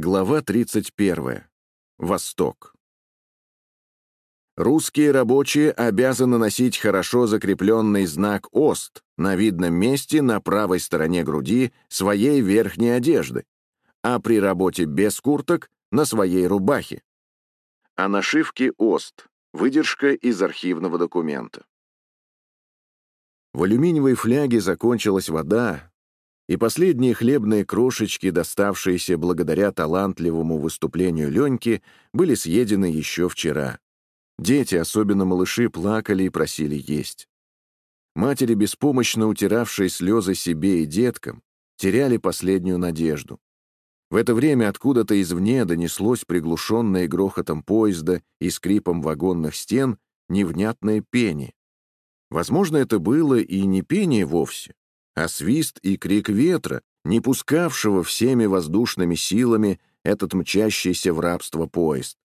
Глава 31. Восток. Русские рабочие обязаны носить хорошо закрепленный знак ОСТ на видном месте на правой стороне груди своей верхней одежды, а при работе без курток — на своей рубахе. О нашивке ОСТ. Выдержка из архивного документа. В алюминиевой фляге закончилась вода, и последние хлебные крошечки, доставшиеся благодаря талантливому выступлению Леньки, были съедены еще вчера. Дети, особенно малыши, плакали и просили есть. Матери, беспомощно утиравшие слезы себе и деткам, теряли последнюю надежду. В это время откуда-то извне донеслось приглушенное грохотом поезда и скрипом вагонных стен невнятное пение. Возможно, это было и не пение вовсе, а свист и крик ветра, не пускавшего всеми воздушными силами этот мчащийся в рабство поезд,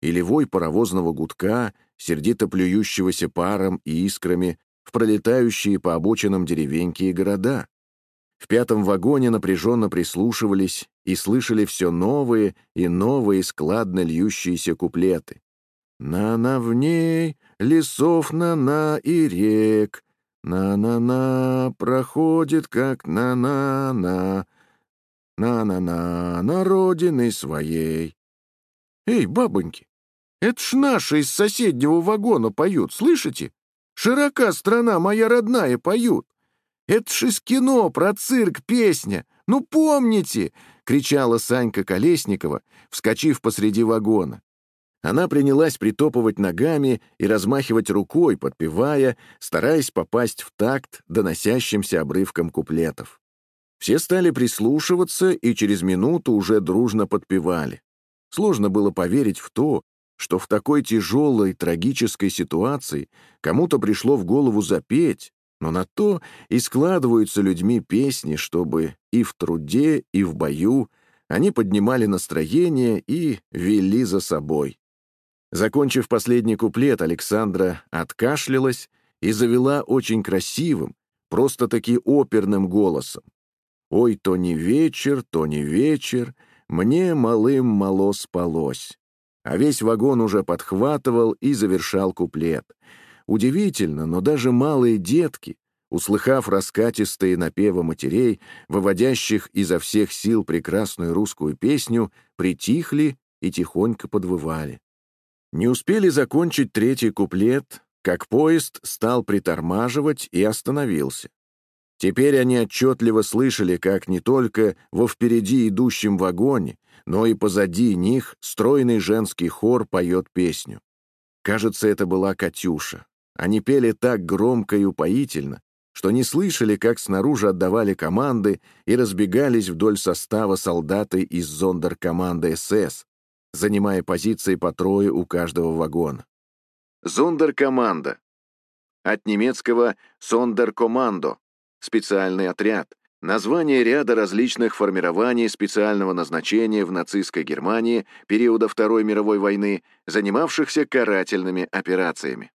или вой паровозного гудка, сердито плюющегося паром и искрами в пролетающие по обочинам деревеньки и города. В пятом вагоне напряженно прислушивались и слышали все новые и новые складно льющиеся куплеты. «На-на в ней, лесов на-на и рек, на-на-на проходит, как на-на-на, на-на-на на родины своей. Эй, бабоньки, это ж наши из соседнего вагона поют, слышите? Широка страна моя родная поют. Это ж из кино про цирк песня. Ну помните!» — кричала Санька Колесникова, вскочив посреди вагона. Она принялась притопывать ногами и размахивать рукой, подпевая, стараясь попасть в такт доносящимся обрывком куплетов. Все стали прислушиваться и через минуту уже дружно подпевали. Сложно было поверить в то, что в такой тяжелой, трагической ситуации кому-то пришло в голову запеть, но на то и складываются людьми песни, чтобы и в труде, и в бою они поднимали настроение и вели за собой. Закончив последний куплет, Александра откашлялась и завела очень красивым, просто-таки оперным голосом. «Ой, то не вечер, то не вечер, мне малым мало спалось». А весь вагон уже подхватывал и завершал куплет. Удивительно, но даже малые детки, услыхав раскатистые напевы матерей, выводящих изо всех сил прекрасную русскую песню, притихли и тихонько подвывали. Не успели закончить третий куплет, как поезд стал притормаживать и остановился. Теперь они отчетливо слышали, как не только во впереди идущем вагоне, но и позади них стройный женский хор поет песню. Кажется, это была «Катюша». Они пели так громко и упоительно, что не слышали, как снаружи отдавали команды и разбегались вдоль состава солдаты из зондеркоманды СС, занимая позиции по трое у каждого вагона. Зондеркоманда. От немецкого «Сондеркомандо» — специальный отряд, название ряда различных формирований специального назначения в нацистской Германии периода Второй мировой войны, занимавшихся карательными операциями.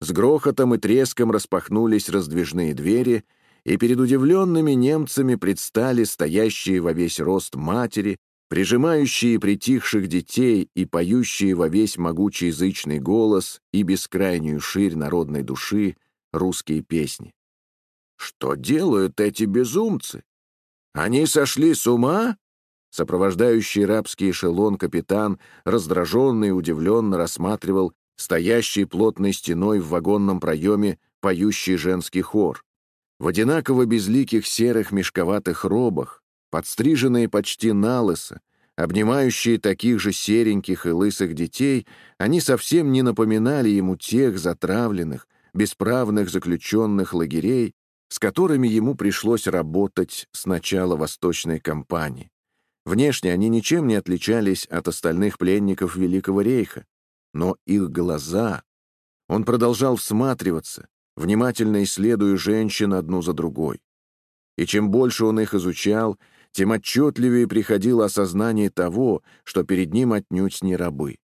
С грохотом и треском распахнулись раздвижные двери, и перед удивленными немцами предстали стоящие во весь рост матери, прижимающие притихших детей и поющие во весь могучий язычный голос и бескрайнюю ширь народной души русские песни. Что делают эти безумцы? Они сошли с ума? Сопровождающий рабский эшелон капитан, раздраженный и удивленно рассматривал стоящий плотной стеной в вагонном проеме поющий женский хор. В одинаково безликих серых мешковатых робах, подстриженные почти налысо, обнимающие таких же сереньких и лысых детей, они совсем не напоминали ему тех затравленных, бесправных заключенных лагерей, с которыми ему пришлось работать с начала Восточной кампании. Внешне они ничем не отличались от остальных пленников Великого рейха, но их глаза... Он продолжал всматриваться, внимательно исследуя женщин одну за другой. И чем больше он их изучал, тем отчетливее приходило осознание того, что перед ним отнюдь не рабы.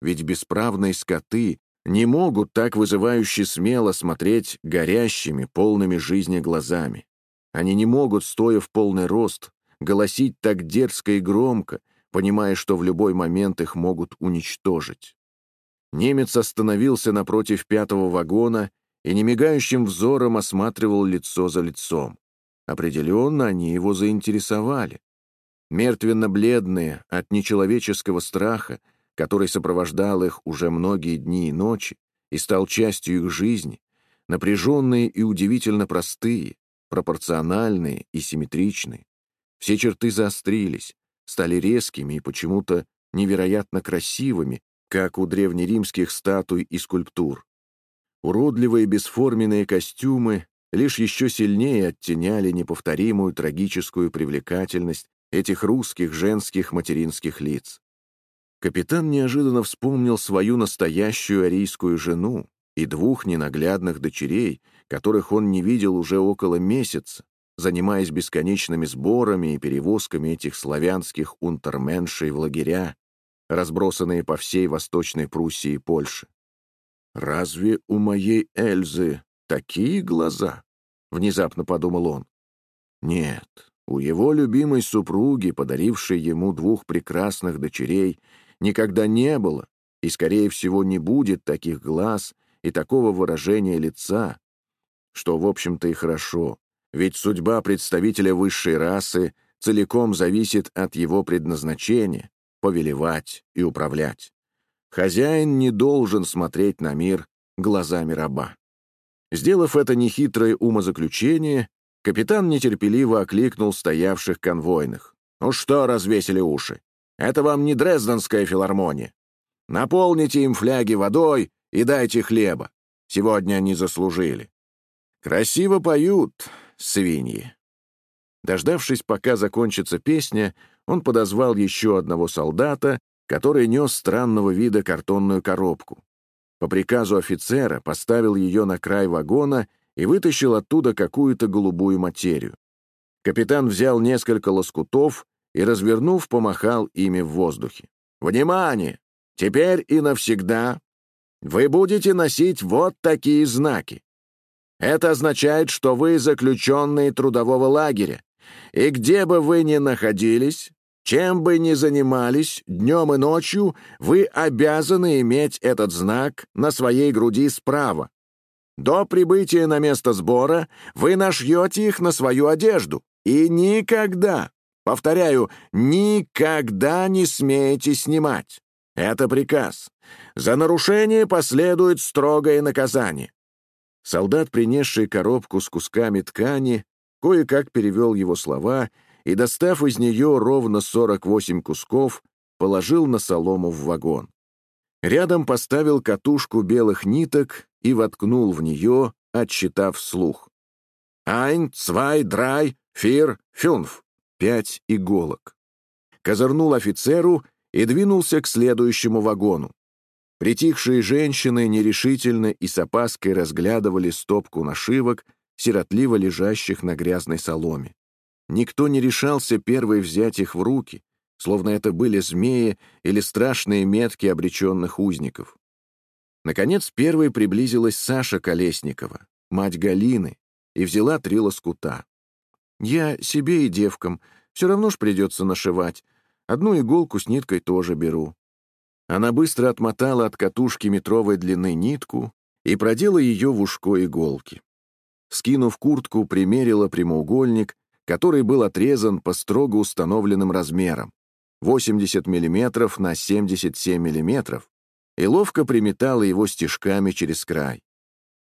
Ведь бесправные скоты не могут так вызывающе смело смотреть горящими, полными жизни глазами. Они не могут, стоя в полный рост, голосить так дерзко и громко, понимая, что в любой момент их могут уничтожить. Немец остановился напротив пятого вагона и немигающим взором осматривал лицо за лицом. Определенно, они его заинтересовали. Мертвенно-бледные от нечеловеческого страха, который сопровождал их уже многие дни и ночи и стал частью их жизни, напряженные и удивительно простые, пропорциональные и симметричные. Все черты заострились, стали резкими и почему-то невероятно красивыми, как у древнеримских статуй и скульптур. Уродливые бесформенные костюмы лишь еще сильнее оттеняли неповторимую трагическую привлекательность этих русских женских материнских лиц. Капитан неожиданно вспомнил свою настоящую арийскую жену и двух ненаглядных дочерей, которых он не видел уже около месяца, занимаясь бесконечными сборами и перевозками этих славянских унтерменшей в лагеря, разбросанные по всей Восточной Пруссии и Польше. «Разве у моей Эльзы такие глаза?» — внезапно подумал он. «Нет, у его любимой супруги, подарившей ему двух прекрасных дочерей, никогда не было и, скорее всего, не будет таких глаз и такого выражения лица, что, в общем-то, и хорошо, ведь судьба представителя высшей расы целиком зависит от его предназначения — повелевать и управлять. Хозяин не должен смотреть на мир глазами раба. Сделав это нехитрое умозаключение, капитан нетерпеливо окликнул стоявших конвойных. «Ну что развесили уши? Это вам не Дрезденская филармония. Наполните им фляги водой и дайте хлеба. Сегодня они заслужили. Красиво поют, свиньи». Дождавшись, пока закончится песня, он подозвал еще одного солдата, который нес странного вида картонную коробку. По приказу офицера поставил ее на край вагона и вытащил оттуда какую-то голубую материю. Капитан взял несколько лоскутов и, развернув, помахал ими в воздухе. «Внимание! Теперь и навсегда вы будете носить вот такие знаки. Это означает, что вы заключенные трудового лагеря, и где бы вы ни находились, чем бы ни занимались, днем и ночью, вы обязаны иметь этот знак на своей груди справа. До прибытия на место сбора вы нашьете их на свою одежду. И никогда, повторяю, никогда не смеете снимать. Это приказ. За нарушение последует строгое наказание. Солдат, принесший коробку с кусками ткани, кое-как перевел его слова — и, достав из нее ровно 48 кусков, положил на солому в вагон. Рядом поставил катушку белых ниток и воткнул в нее, отсчитав вслух. «Айн, цвай, драй, фир, фюнф» — пять иголок. Козырнул офицеру и двинулся к следующему вагону. Притихшие женщины нерешительно и с опаской разглядывали стопку нашивок, сиротливо лежащих на грязной соломе. Никто не решался первый взять их в руки, словно это были змеи или страшные метки обреченных узников. Наконец, первой приблизилась Саша Колесникова, мать Галины, и взяла три лоскута. «Я себе и девкам, все равно ж придется нашивать. Одну иголку с ниткой тоже беру». Она быстро отмотала от катушки метровой длины нитку и продела ее в ушко иголки. Скинув куртку, примерила прямоугольник который был отрезан по строго установленным размерам 80 мм на 77 мм, и ловко приметала его стежками через край.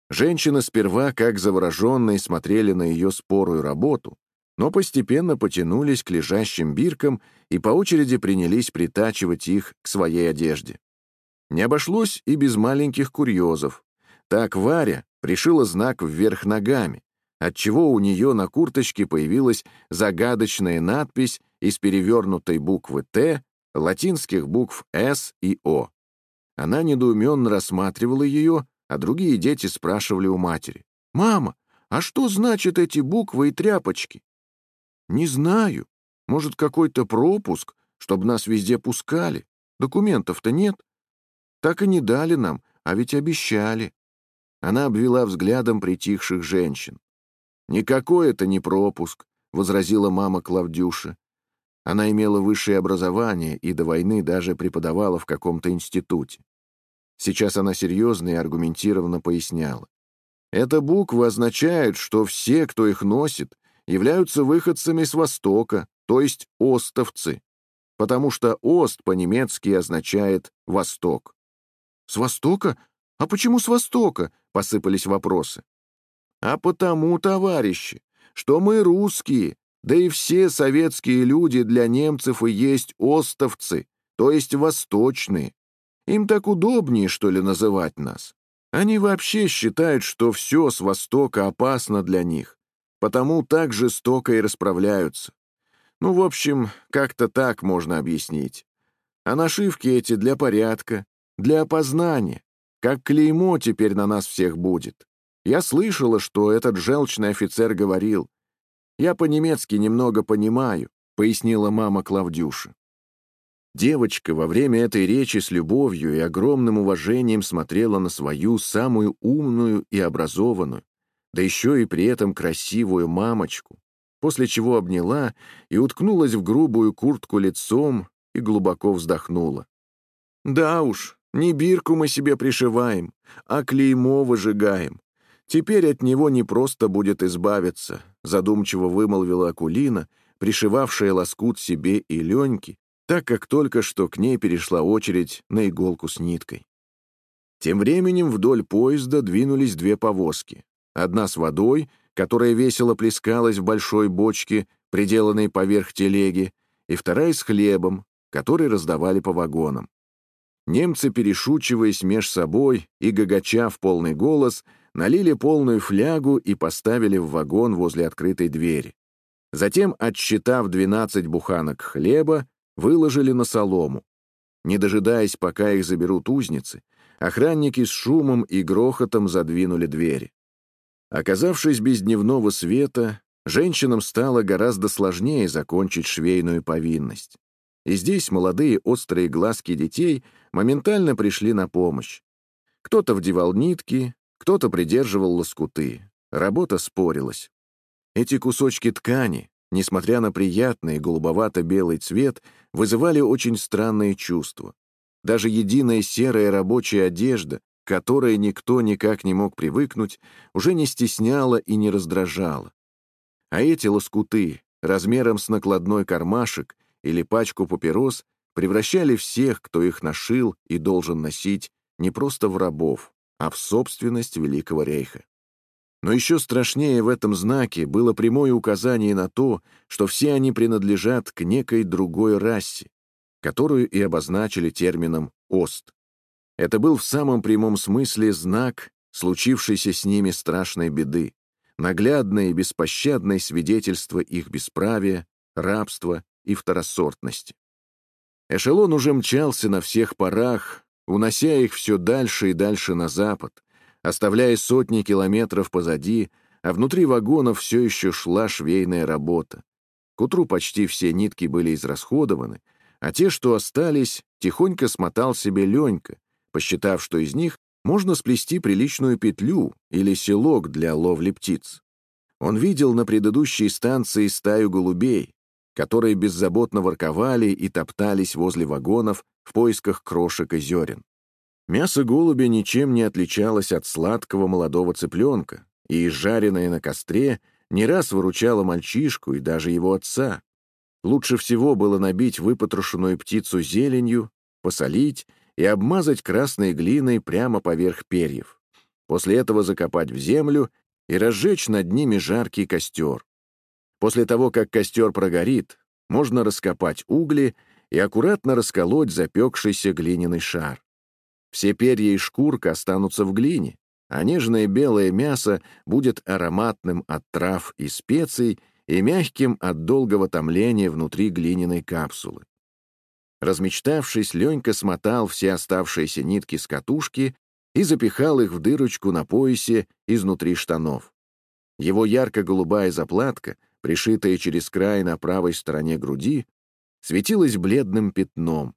Женщины сперва, как завороженные, смотрели на ее спорую работу, но постепенно потянулись к лежащим биркам и по очереди принялись притачивать их к своей одежде. Не обошлось и без маленьких курьезов. Так Варя пришила знак вверх ногами, отчего у нее на курточке появилась загадочная надпись из перевернутой буквы «Т», латинских букв «С» и «О». Она недоуменно рассматривала ее, а другие дети спрашивали у матери. «Мама, а что значат эти буквы и тряпочки?» «Не знаю. Может, какой-то пропуск, чтобы нас везде пускали? Документов-то нет. Так и не дали нам, а ведь обещали». Она обвела взглядом притихших женщин. Никакой это не пропуск, — возразила мама Клавдюша. Она имела высшее образование и до войны даже преподавала в каком-то институте. Сейчас она серьезно и аргументированно поясняла. Эта буква означает, что все, кто их носит, являются выходцами с Востока, то есть остовцы, потому что «ост» по-немецки означает «восток». «С Востока? А почему с Востока?» — посыпались вопросы. «А потому, товарищи, что мы русские, да и все советские люди для немцев и есть остовцы, то есть восточные. Им так удобнее, что ли, называть нас. Они вообще считают, что все с Востока опасно для них, потому так жестоко и расправляются. Ну, в общем, как-то так можно объяснить. А нашивки эти для порядка, для опознания, как клеймо теперь на нас всех будет. Я слышала, что этот желчный офицер говорил. «Я по-немецки немного понимаю», — пояснила мама Клавдюши. Девочка во время этой речи с любовью и огромным уважением смотрела на свою самую умную и образованную, да еще и при этом красивую мамочку, после чего обняла и уткнулась в грубую куртку лицом и глубоко вздохнула. «Да уж, не бирку мы себе пришиваем, а клеймо выжигаем. Теперь от него не просто будет избавиться», задумчиво вымолвила Акулина, пришивавшая лоскут себе и Леньке, так как только что к ней перешла очередь на иголку с ниткой. Тем временем вдоль поезда двинулись две повозки. Одна с водой, которая весело плескалась в большой бочке, приделанной поверх телеги, и вторая с хлебом, который раздавали по вагонам. Немцы, перешучиваясь меж собой и гагача в полный голос, налили полную флягу и поставили в вагон возле открытой двери. Затем, отсчитав 12 буханок хлеба, выложили на солому. Не дожидаясь, пока их заберут узницы, охранники с шумом и грохотом задвинули двери. Оказавшись без дневного света, женщинам стало гораздо сложнее закончить швейную повинность. И здесь молодые острые глазки детей моментально пришли на помощь. Кто-то вдевал нитки, кто-то придерживал лоскуты. Работа спорилась. Эти кусочки ткани, несмотря на приятный голубовато-белый цвет, вызывали очень странные чувства. Даже единая серая рабочая одежда, к которой никто никак не мог привыкнуть, уже не стесняла и не раздражала. А эти лоскуты, размером с накладной кармашек или пачку папирос, превращали всех, кто их нашил и должен носить, не просто в рабов, а в собственность Великого Рейха. Но еще страшнее в этом знаке было прямое указание на то, что все они принадлежат к некой другой расе, которую и обозначили термином «ост». Это был в самом прямом смысле знак случившейся с ними страшной беды, наглядное и беспощадное свидетельство их бесправия, рабства и второсортности. Эшелон уже мчался на всех парах, унося их все дальше и дальше на запад, оставляя сотни километров позади, а внутри вагонов все еще шла швейная работа. К утру почти все нитки были израсходованы, а те, что остались, тихонько смотал себе Ленька, посчитав, что из них можно сплести приличную петлю или селок для ловли птиц. Он видел на предыдущей станции стаю голубей, которые беззаботно ворковали и топтались возле вагонов в поисках крошек и зерен. Мясо голубя ничем не отличалось от сладкого молодого цыпленка, и жареное на костре не раз выручало мальчишку и даже его отца. Лучше всего было набить выпотрошенную птицу зеленью, посолить и обмазать красной глиной прямо поверх перьев. После этого закопать в землю и разжечь над ними жаркий костер. После того, как костер прогорит, можно раскопать угли и аккуратно расколоть запекшийся глиняный шар. Все перья и шкурка останутся в глине, а нежное белое мясо будет ароматным от трав и специй и мягким от долгого томления внутри глиняной капсулы. Размечтавшись, Ленька смотал все оставшиеся нитки с катушки и запихал их в дырочку на поясе изнутри штанов. Его ярко-голубая заплатка, пришитая через край на правой стороне груди, светилась бледным пятном,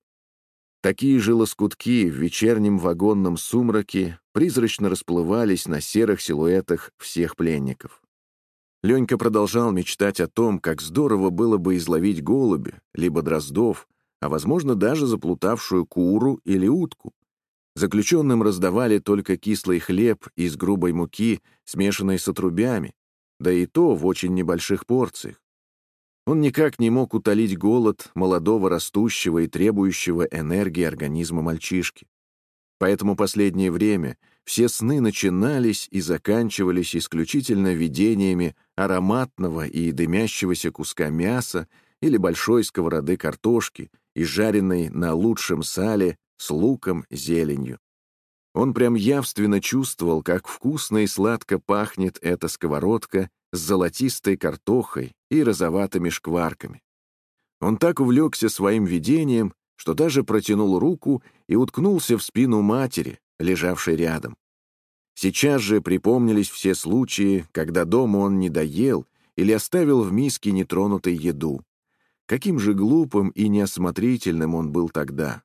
Такие же лоскутки в вечернем вагонном сумраке призрачно расплывались на серых силуэтах всех пленников. Ленька продолжал мечтать о том, как здорово было бы изловить голубя, либо дроздов, а, возможно, даже заплутавшую куру или утку. Заключенным раздавали только кислый хлеб из грубой муки, смешанной с отрубями, да и то в очень небольших порциях. Он никак не мог утолить голод молодого растущего и требующего энергии организма мальчишки. Поэтому последнее время все сны начинались и заканчивались исключительно видениями ароматного и дымящегося куска мяса или большой сковороды картошки, и жареной на лучшем сале с луком, зеленью. Он прям явственно чувствовал, как вкусно и сладко пахнет эта сковородка с золотистой картохой и розоватыми шкварками. Он так увлекся своим видением, что даже протянул руку и уткнулся в спину матери, лежавшей рядом. Сейчас же припомнились все случаи, когда дома он не доел или оставил в миске нетронутой еду. Каким же глупым и неосмотрительным он был тогда.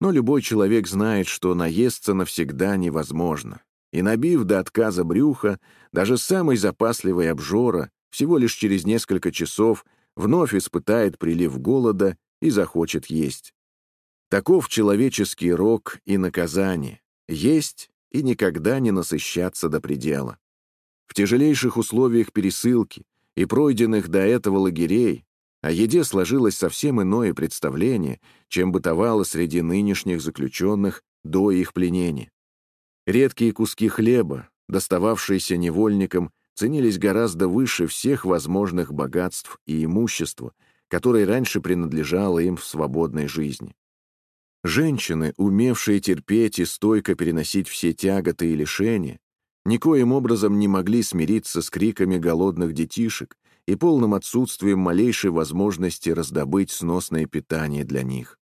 Но любой человек знает, что наесться навсегда невозможно. И набив до отказа брюха, даже самый запасливый обжора всего лишь через несколько часов вновь испытает прилив голода и захочет есть. Таков человеческий рок и наказание — есть и никогда не насыщаться до предела. В тяжелейших условиях пересылки и пройденных до этого лагерей о еде сложилось совсем иное представление, чем бытовало среди нынешних заключенных до их пленения. Редкие куски хлеба, достававшиеся невольникам, ценились гораздо выше всех возможных богатств и имущества, которой раньше принадлежало им в свободной жизни. Женщины, умевшие терпеть и стойко переносить все тяготы и лишения, никоим образом не могли смириться с криками голодных детишек и полным отсутствием малейшей возможности раздобыть сносное питание для них.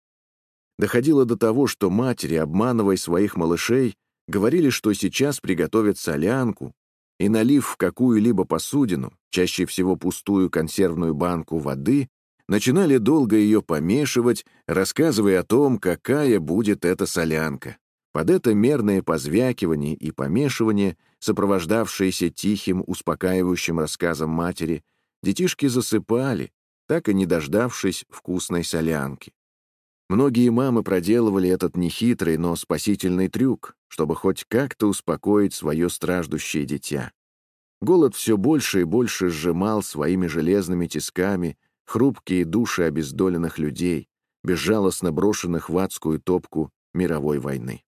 Доходило до того, что матери, обманывая своих малышей, говорили, что сейчас приготовят солянку, и, налив в какую-либо посудину, чаще всего пустую консервную банку воды, начинали долго ее помешивать, рассказывая о том, какая будет эта солянка. Под это мерное позвякивание и помешивание, сопровождавшееся тихим, успокаивающим рассказом матери, детишки засыпали, так и не дождавшись вкусной солянки. Многие мамы проделывали этот нехитрый, но спасительный трюк, чтобы хоть как-то успокоить свое страждущее дитя. Голод все больше и больше сжимал своими железными тисками хрупкие души обездоленных людей, безжалостно брошенных в адскую топку мировой войны.